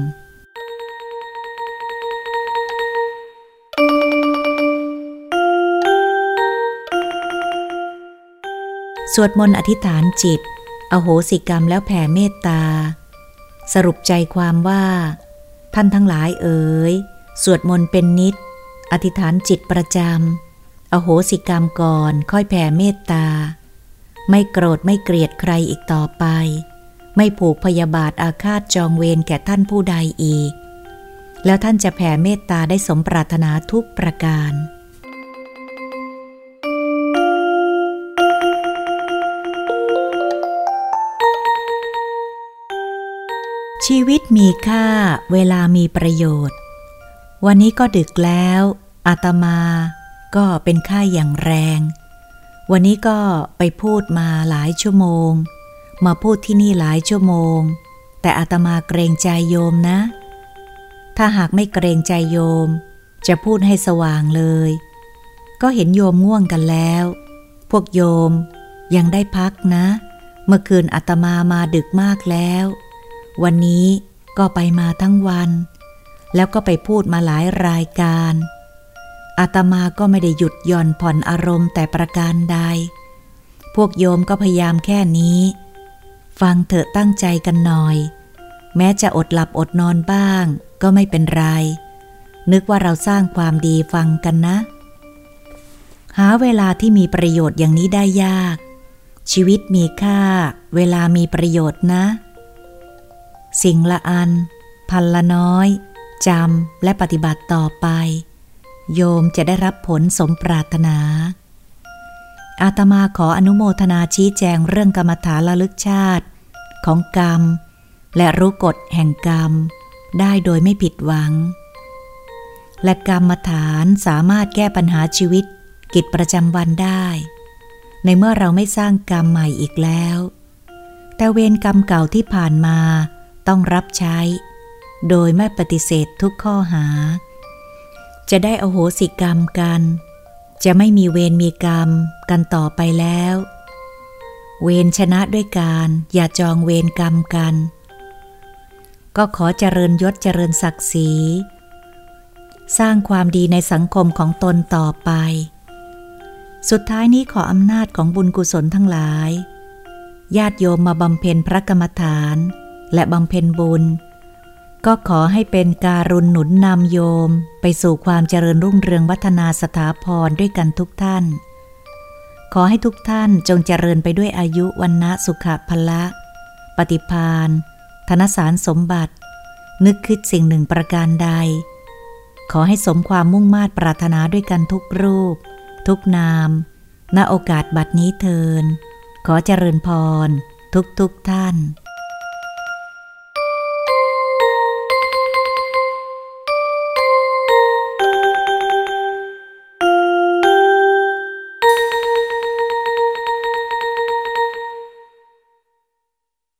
สวดมนต์อธิษฐานจิต อโหสิกรรมแล้วแผ่เมตตา สรุปใจความว่า ท่านทั้งหลายเอ๋ย สวดมนต์เป็นนิด อธิษฐานจิตประจำ อโหสิกรรมก่อนค่อยแผ่เมตตา ไม่โกรธไม่เกลียดใครอีกต่อไป ไม่ผูกพยาบาทอาฆาตจองเวรแก่ท่านผู้ใดอีก แล้วท่านจะแผ่เมตตาได้สมปรารถนาทุกประการ ชีวิตมีค่าเวลามีประโยชน์ วันนี้ก็ดึกแล้ว อาตมาก็เป็นค่าอย่างแรง วันนี้ก็ไปพูดมาหลายชั่วโมง มาพูดที่นี่หลายชั่วโมง แต่อาตมาเกรงใจโยมนะ ถ้าหากไม่เกรงใจโยม จะพูดให้สว่างเลย ก็เห็นโยมง่วงกันแล้ว พวกโยมยังได้พักนะ เมื่อคืนอาตมามาดึกมากแล้ว วันนี้ก็ไปมาทั้งวัน แล้วก็ไปพูดมาหลายรายการอาตมาก็ไม่ได้หยุดหย่อนผ่อนอารมณ์แต่ประการใด พวกโยมก็พยายามแค่นี้ ฟังเถอะตั้งใจกันหน่อย แม้จะอดหลับอดนอนบ้าง ก็ไม่เป็นไร นึกว่าเราสร้างความดีฟังกันนะ หาเวลาที่มีประโยชน์อย่างนี้ได้ยาก ชีวิตมีค่า เวลามีประโยชน์นะ สิ่งละอัน พันละน้อยจำและปฏิบัติต่อไป โยมจะได้รับผลสมปรารถนา อาตมาขออนุโมทนาชี้แจงเรื่องกรรมฐานระลึกชาติ ของกรรม และรู้กฎแห่งกรรม ได้โดยไม่ผิดหวัง และกรรมฐานสามารถแก้ปัญหาชีวิต กิจประจำวันได้ ในเมื่อเราไม่สร้างกรรมใหม่อีกแล้ว แต่เวรกรรมเก่าที่ผ่านมาต้องรับใช้ โดยไม่ปฏิเสธทุกข้อหา จะได้อโหสิกรรมกัน จะไม่มีเวรมีกรรมกันต่อไปแล้ว เวรชนะด้วยการอย่าจองเวรกรรมกัน ก็ขอเจริญยศเจริญศักดิ์ศรีสร้างความดีในสังคมของตนต่อไป สุดท้ายนี้ขออำนาจของบุญกุศลทั้งหลาย ญาติโยมมาบำเพ็ญพระกรรมฐาน และบำเพ็ญบุญ ก็ขอให้เป็นการุณหนุนนำโยมไปสู่ความเจริญรุ่งเรืองวัฒนาสถาพรด้วยกันทุกท่าน ขอให้ทุกท่านจงเจริญไปด้วยอายุวันนะสุขภละ ปฏิพานธนสารสมบัติ นึกคิดสิ่งหนึ่งประการใด ขอให้สมความมุ่งมา่ปรารถนาด้วยกันทุกรูป ทุกนาม ณโอกาสบัดนี้เทิน ขอเจริญพร ทุกทุกท่าน